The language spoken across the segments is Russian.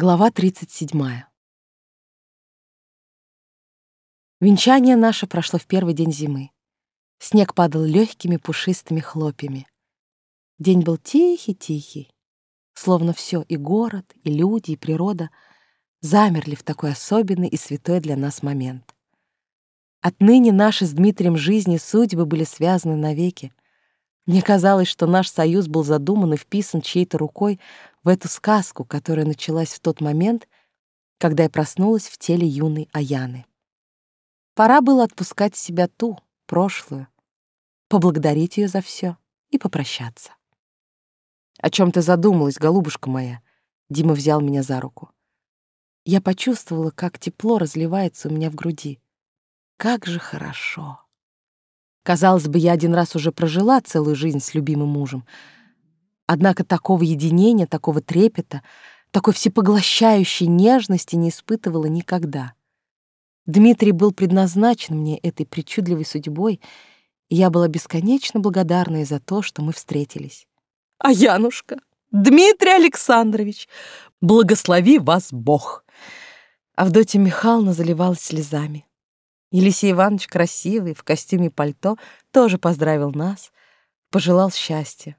Глава 37. Венчание наше прошло в первый день зимы. Снег падал легкими пушистыми хлопьями. День был тихий-тихий, словно все и город, и люди, и природа замерли в такой особенный и святой для нас момент. Отныне наши с Дмитрием жизни судьбы были связаны навеки. Мне казалось, что наш союз был задуман и вписан чьей-то рукой в эту сказку, которая началась в тот момент, когда я проснулась в теле юной Аяны. Пора было отпускать себя ту, прошлую, поблагодарить ее за все и попрощаться. «О чем ты задумалась, голубушка моя?» Дима взял меня за руку. Я почувствовала, как тепло разливается у меня в груди. Как же хорошо! Казалось бы, я один раз уже прожила целую жизнь с любимым мужем. Однако такого единения, такого трепета, такой всепоглощающей нежности не испытывала никогда. Дмитрий был предназначен мне этой причудливой судьбой, и я была бесконечно благодарна за то, что мы встретились. А Янушка, Дмитрий Александрович, благослови вас Бог! Авдотья Михайловна заливалась слезами. Елисей Иванович, красивый, в костюме пальто, тоже поздравил нас, пожелал счастья.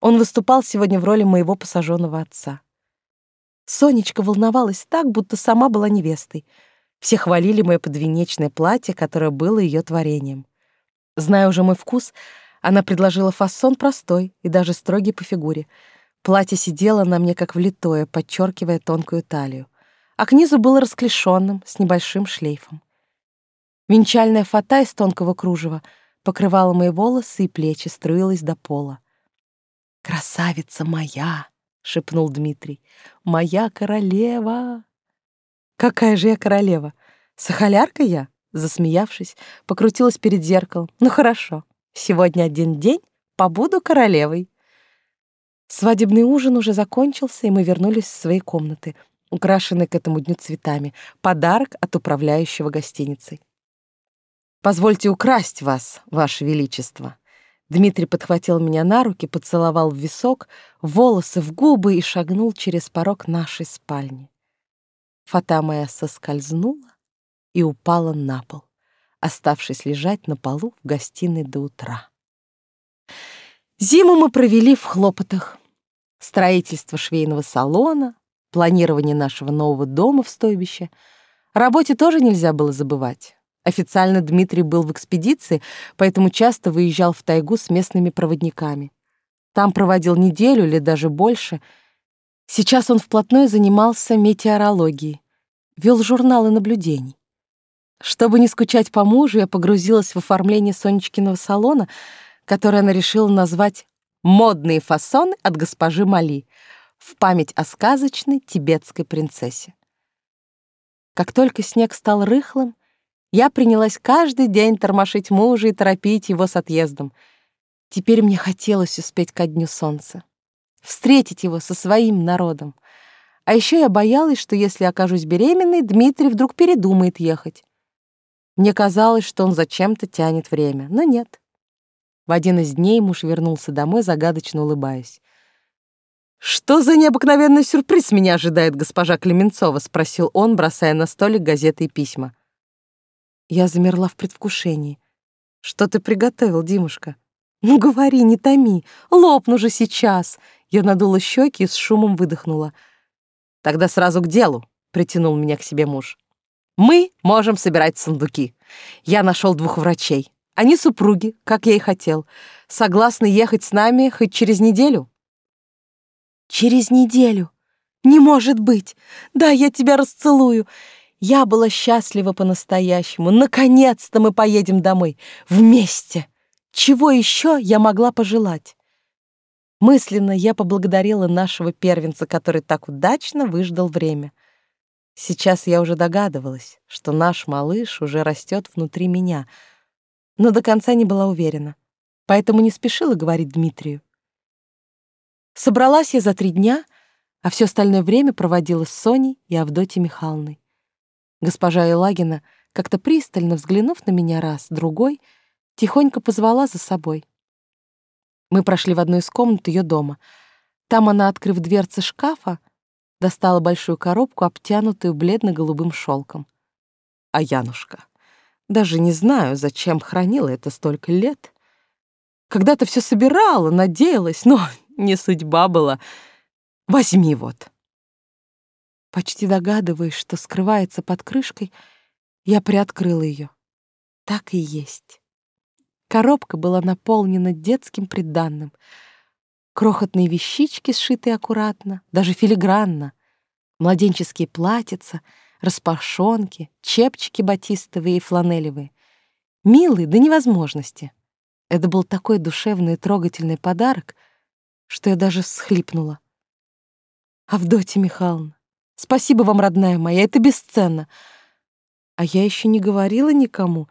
Он выступал сегодня в роли моего посаженного отца. Сонечка волновалась так, будто сама была невестой. Все хвалили мое подвенечное платье, которое было ее творением. Зная уже мой вкус, она предложила фасон простой и даже строгий по фигуре. Платье сидело на мне как влитое, подчеркивая тонкую талию, а к низу было расклешенным, с небольшим шлейфом. Венчальная фата из тонкого кружева покрывала мои волосы и плечи, струилась до пола. «Красавица моя!» — шепнул Дмитрий. «Моя королева!» «Какая же я королева? Сахалярка я?» Засмеявшись, покрутилась перед зеркалом. «Ну хорошо, сегодня один день, побуду королевой». Свадебный ужин уже закончился, и мы вернулись в свои комнаты, украшенные к этому дню цветами. Подарок от управляющего гостиницей. Позвольте украсть вас, ваше величество. Дмитрий подхватил меня на руки, поцеловал в висок, волосы в губы и шагнул через порог нашей спальни. Фата моя соскользнула и упала на пол, оставшись лежать на полу в гостиной до утра. Зиму мы провели в хлопотах. Строительство швейного салона, планирование нашего нового дома в стойбище. О работе тоже нельзя было забывать. Официально Дмитрий был в экспедиции, поэтому часто выезжал в тайгу с местными проводниками. Там проводил неделю или даже больше. Сейчас он вплотную занимался метеорологией, вел журналы наблюдений. Чтобы не скучать по мужу, я погрузилась в оформление Сонечкиного салона, который она решила назвать «Модные фасоны от госпожи Мали» в память о сказочной тибетской принцессе. Как только снег стал рыхлым, я принялась каждый день тормошить мужа и торопить его с отъездом. Теперь мне хотелось успеть ко дню солнца, встретить его со своим народом. А еще я боялась, что если окажусь беременной, Дмитрий вдруг передумает ехать. Мне казалось, что он зачем-то тянет время, но нет. В один из дней муж вернулся домой, загадочно улыбаясь. «Что за необыкновенный сюрприз меня ожидает госпожа Клеменцова?» — спросил он, бросая на столик газеты и письма. Я замерла в предвкушении. «Что ты приготовил, Димушка?» «Ну, говори, не томи, лопну же сейчас!» Я надула щеки и с шумом выдохнула. «Тогда сразу к делу», — притянул меня к себе муж. «Мы можем собирать сундуки. Я нашел двух врачей. Они супруги, как я и хотел. Согласны ехать с нами хоть через неделю?» «Через неделю? Не может быть! Да, я тебя расцелую. Я была счастлива по-настоящему. Наконец-то мы поедем домой. Вместе. Чего еще я могла пожелать? Мысленно я поблагодарила нашего первенца, который так удачно выждал время. Сейчас я уже догадывалась, что наш малыш уже растет внутри меня, но до конца не была уверена, поэтому не спешила говорить Дмитрию. Собралась я за три дня, а все остальное время проводила с Соней и Авдотьей Михайловной. Госпожа Елагина, как-то пристально взглянув на меня раз, другой, тихонько позвала за собой. Мы прошли в одну из комнат ее дома. Там она, открыв дверцы шкафа, достала большую коробку, обтянутую бледно-голубым шелком. А Янушка, даже не знаю, зачем хранила это столько лет. Когда-то все собирала, надеялась, но не судьба была. Возьми вот. Почти догадываясь, что скрывается под крышкой, я приоткрыла ее. Так и есть. Коробка была наполнена детским приданным. Крохотные вещички, сшитые аккуратно, даже филигранно, младенческие платьица, распашонки, чепчики батистовые и фланелевые. Милые до невозможности. Это был такой душевный и трогательный подарок, что я даже всхлипнула. Авдотья Михайловна, спасибо вам, родная моя, это бесценно. А я еще не говорила никому.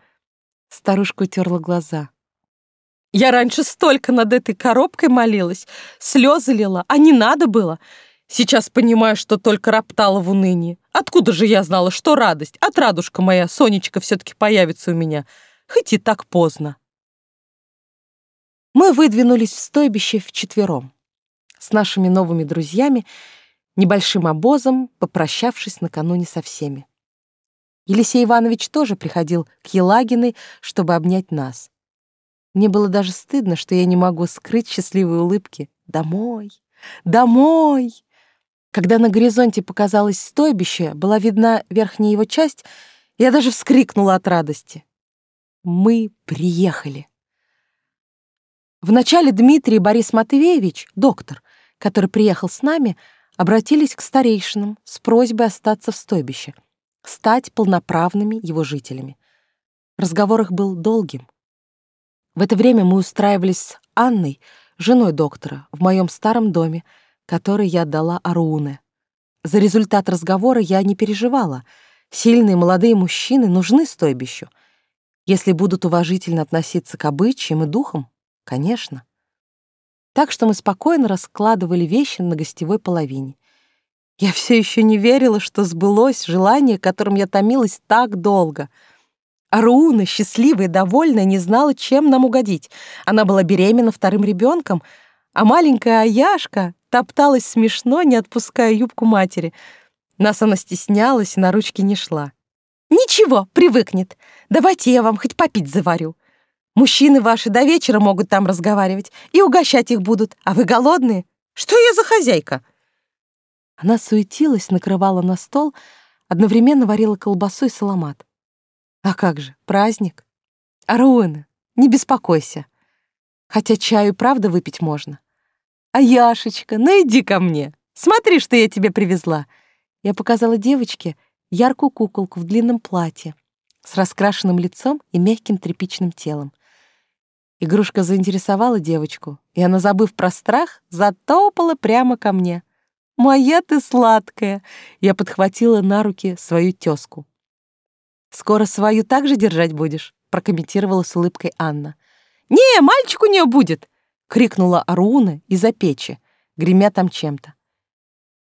Старушка утерла глаза. Я раньше столько над этой коробкой молилась, слезы лила, а не надо было. Сейчас понимаю, что только роптала в унынии. Откуда же я знала, что радость? От радушка моя, Сонечка, все-таки появится у меня. Хоть и так поздно. Мы выдвинулись в стойбище вчетвером. С нашими новыми друзьями, небольшим обозом, попрощавшись накануне со всеми. Елисей Иванович тоже приходил к Елагиной, чтобы обнять нас. Мне было даже стыдно, что я не могу скрыть счастливые улыбки. Домой! Домой! Когда на горизонте показалось стойбище, была видна верхняя его часть, я даже вскрикнула от радости. Мы приехали. Вначале Дмитрий Борис Матвеевич, доктор, который приехал с нами, обратились к старейшинам с просьбой остаться в стойбище — стать полноправными его жителями. Разговор их был долгим. В это время мы устраивались с Анной, женой доктора, в моем старом доме, который я отдала Аруне. За результат разговора я не переживала. Сильные молодые мужчины нужны стойбищу. Если будут уважительно относиться к обычаям и духам, конечно. Так что мы спокойно раскладывали вещи на гостевой половине. Я все еще не верила, что сбылось желание, которым я томилась так долго. Аруна, счастливая и довольная, не знала, чем нам угодить. Она была беременна вторым ребенком, а маленькая Аяшка топталась смешно, не отпуская юбку матери. Нас она стеснялась и на ручки не шла. «Ничего, привыкнет. Давайте я вам хоть попить заварю. Мужчины ваши до вечера могут там разговаривать и угощать их будут, а вы голодные? Что я за хозяйка?» Она суетилась, накрывала на стол, одновременно варила колбасу и саламат. А как же, праздник. Аруэна, не беспокойся. Хотя чаю правда выпить можно. А Яшечка, ну иди ко мне. Смотри, что я тебе привезла. Я показала девочке яркую куколку в длинном платье с раскрашенным лицом и мягким тряпичным телом. Игрушка заинтересовала девочку, и она, забыв про страх, затопала прямо ко мне. «Моя ты сладкая!» Я подхватила на руки свою тёзку. «Скоро свою так же держать будешь?» прокомментировала с улыбкой Анна. «Не, мальчик у неё будет!» крикнула Аруна из-за печи, гремя там чем-то.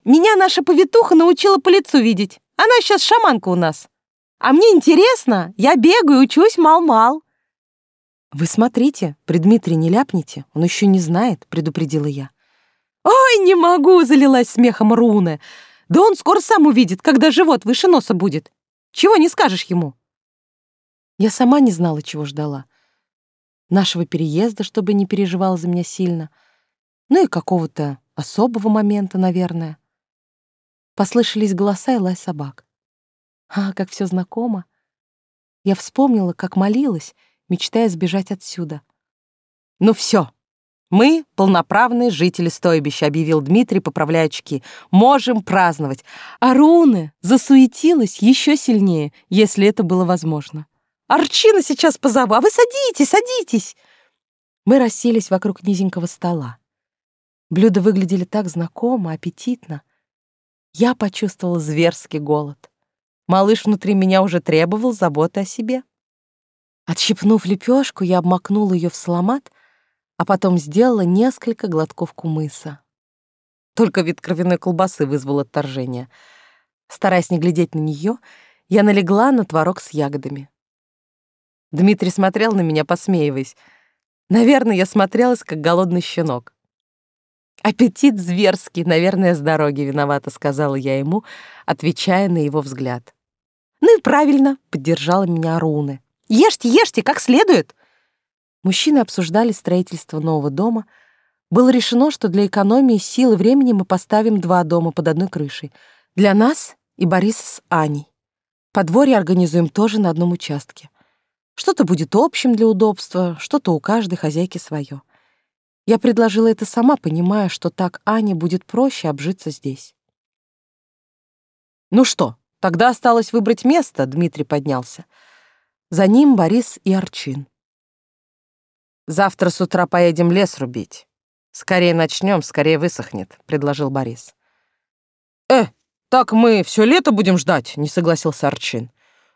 «Меня наша повитуха научила по лицу видеть. Она сейчас шаманка у нас. А мне интересно, я бегаю, учусь мал-мал». «Вы смотрите, при Дмитрии не ляпните, он еще не знает», — предупредила я. «Ой, не могу!» — залилась смехом Руна. «Да он скоро сам увидит, когда живот выше носа будет. Чего не скажешь ему?» Я сама не знала, чего ждала. Нашего переезда, чтобы не переживал за меня сильно. Ну и какого-то особого момента, наверное. Послышались голоса и лай собак. А, как все знакомо. Я вспомнила, как молилась, мечтая сбежать отсюда. «Ну все, «Мы — полноправные жители стойбища», — объявил Дмитрий, поправляя очки. «Можем праздновать». А Руны засуетилась еще сильнее, если это было возможно. «Арчина сейчас позову, а вы садитесь, садитесь!» Мы расселись вокруг низенького стола. Блюда выглядели так знакомо, аппетитно. Я почувствовала зверский голод. Малыш внутри меня уже требовал заботы о себе. Отщипнув лепешку, я обмакнула ее в саламат а потом сделала несколько глотков кумыса. Только вид кровяной колбасы вызвал отторжение. Стараясь не глядеть на нее, я налегла на творог с ягодами. Дмитрий смотрел на меня, посмеиваясь. Наверное, я смотрелась, как голодный щенок. Аппетит зверский, наверное, с дороги виновата, сказала я ему, отвечая на его взгляд. Ну и правильно, поддержала меня Руны. Ешьте, ешьте, как следует. Мужчины обсуждали строительство нового дома. Было решено, что для экономии сил и времени мы поставим два дома под одной крышей. Для нас и Бориса с Аней. Подворье организуем тоже на одном участке. Что-то будет общим для удобства, что-то у каждой хозяйки свое. Я предложила это сама, понимая, что так Ане будет проще обжиться здесь. «Ну что, тогда осталось выбрать место», — Дмитрий поднялся. За ним Борис и Арчин. «Завтра с утра поедем лес рубить. Скорее начнем, скорее высохнет», — предложил Борис. «Э, так мы все лето будем ждать», — не согласился Арчин.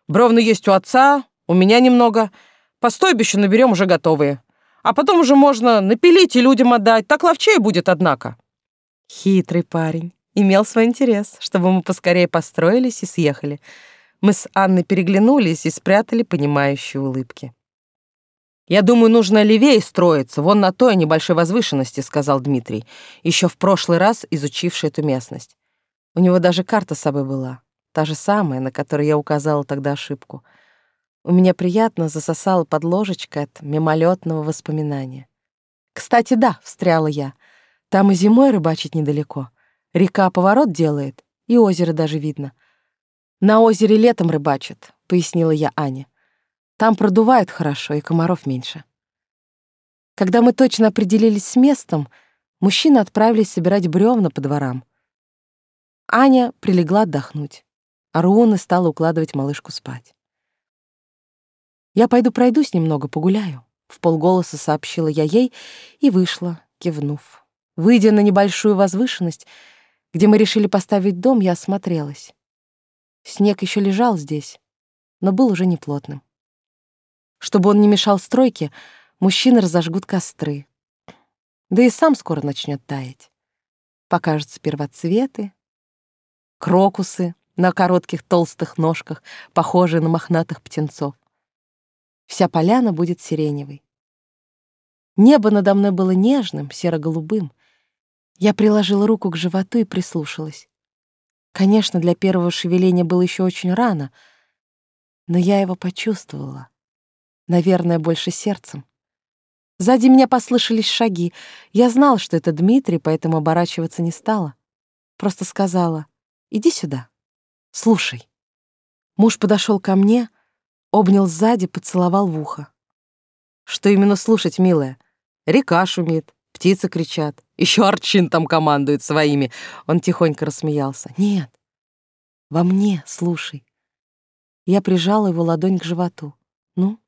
«Бровны есть у отца, у меня немного. По стойбищу наберем уже готовые а потом уже можно напилить и людям отдать. Так ловчей будет, однако». Хитрый парень. Имел свой интерес, чтобы мы поскорее построились и съехали. Мы с Анной переглянулись и спрятали понимающие улыбки. «Я думаю, нужно левее строиться, вон на той небольшой возвышенности», — сказал Дмитрий, еще в прошлый раз изучивший эту местность. У него даже карта с собой была, та же самая, на которой я указала тогда ошибку — у меня приятно засосало под ложечкой от мимолетного воспоминания. «Кстати, да», — встряла я, — «там и зимой рыбачить недалеко. Река поворот делает, и озеро даже видно. На озере летом рыбачат», — пояснила я Ане. «Там продувает хорошо, и комаров меньше». Когда мы точно определились с местом, мужчины отправились собирать бревна по дворам. Аня прилегла отдохнуть, а Руна стала укладывать малышку спать. «Я пойду пройдусь немного, погуляю», — в полголоса сообщила я ей и вышла, кивнув. Выйдя на небольшую возвышенность, где мы решили поставить дом, я осмотрелась. Снег еще лежал здесь, но был уже неплотным. Чтобы он не мешал стройке, мужчины разожгут костры. Да и сам скоро начнет таять. Покажутся первоцветы, крокусы на коротких толстых ножках, похожие на мохнатых птенцов. Вся поляна будет сиреневой. Небо надо мной было нежным, серо-голубым. Я приложила руку к животу и прислушалась. Конечно, для первого шевеления было еще очень рано, но я его почувствовала. Наверное, больше сердцем. Сзади меня послышались шаги. Я знала, что это Дмитрий, поэтому оборачиваться не стала. Просто сказала «Иди сюда, слушай». Муж подошел ко мне, обнял сзади, поцеловал в ухо. Что именно слушать, милая? Река шумит, птицы кричат, еще Арчин там командует своими. Он тихонько рассмеялся. Нет, во мне слушай. Я прижала его ладонь к животу. Ну,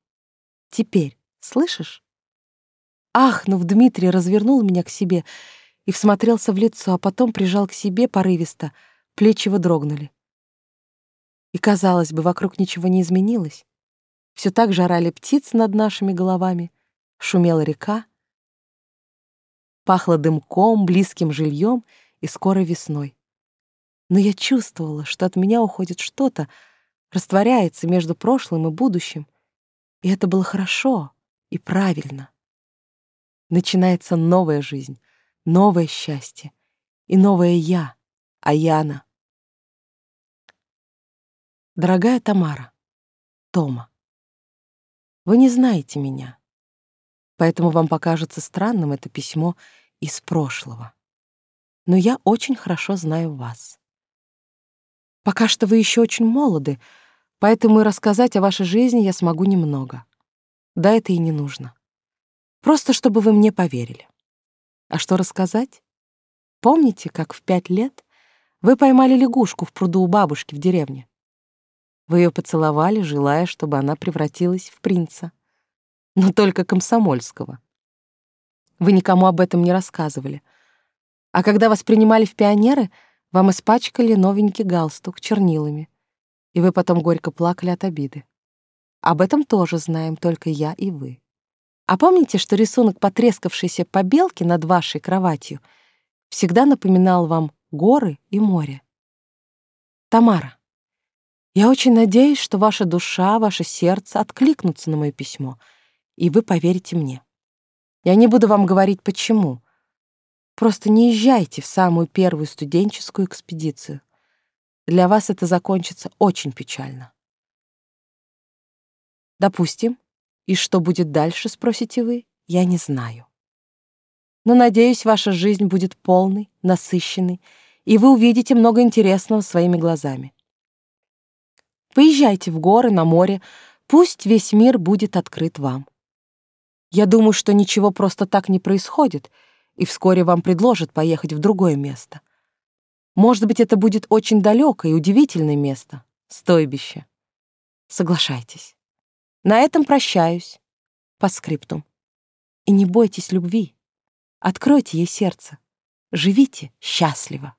теперь, слышишь? Ахнув, Дмитрий развернул меня к себе и всмотрелся в лицо, а потом прижал к себе порывисто, плечи его дрогнули. И, казалось бы, вокруг ничего не изменилось. Все так же орали птицы над нашими головами, шумела река, пахло дымком, близким жильем и скорой весной. Но я чувствовала, что от меня уходит что-то, растворяется между прошлым и будущим, и это было хорошо и правильно. Начинается новая жизнь, новое счастье и новое я, Аяна. Дорогая Тамара, Тома. Вы не знаете меня, поэтому вам покажется странным это письмо из прошлого. Но я очень хорошо знаю вас. Пока что вы еще очень молоды, поэтому и рассказать о вашей жизни я смогу немного. Да это и не нужно. Просто чтобы вы мне поверили. А что рассказать? Помните, как в пять лет вы поймали лягушку в пруду у бабушки в деревне? Вы ее поцеловали, желая, чтобы она превратилась в принца. Но только комсомольского. Вы никому об этом не рассказывали. А когда вас принимали в пионеры, вам испачкали новенький галстук чернилами, и вы потом горько плакали от обиды. Об этом тоже знаем только я и вы. А помните, что рисунок потрескавшейся побелки над вашей кроватью всегда напоминал вам горы и море? Тамара, я очень надеюсь, что ваша душа, ваше сердце откликнутся на мое письмо, и вы поверите мне. Я не буду вам говорить, почему. Просто не езжайте в самую первую студенческую экспедицию. Для вас это закончится очень печально. Допустим, и что будет дальше, спросите вы, я не знаю. Но, надеюсь, ваша жизнь будет полной, насыщенной, и вы увидите много интересного своими глазами. Поезжайте в горы, на море, пусть весь мир будет открыт вам. Я думаю, что ничего просто так не происходит, и вскоре вам предложат поехать в другое место. Может быть, это будет очень далекое и удивительное место, стойбище. Соглашайтесь. На этом прощаюсь. По скриптум. И не бойтесь любви. Откройте ей сердце. Живите счастливо.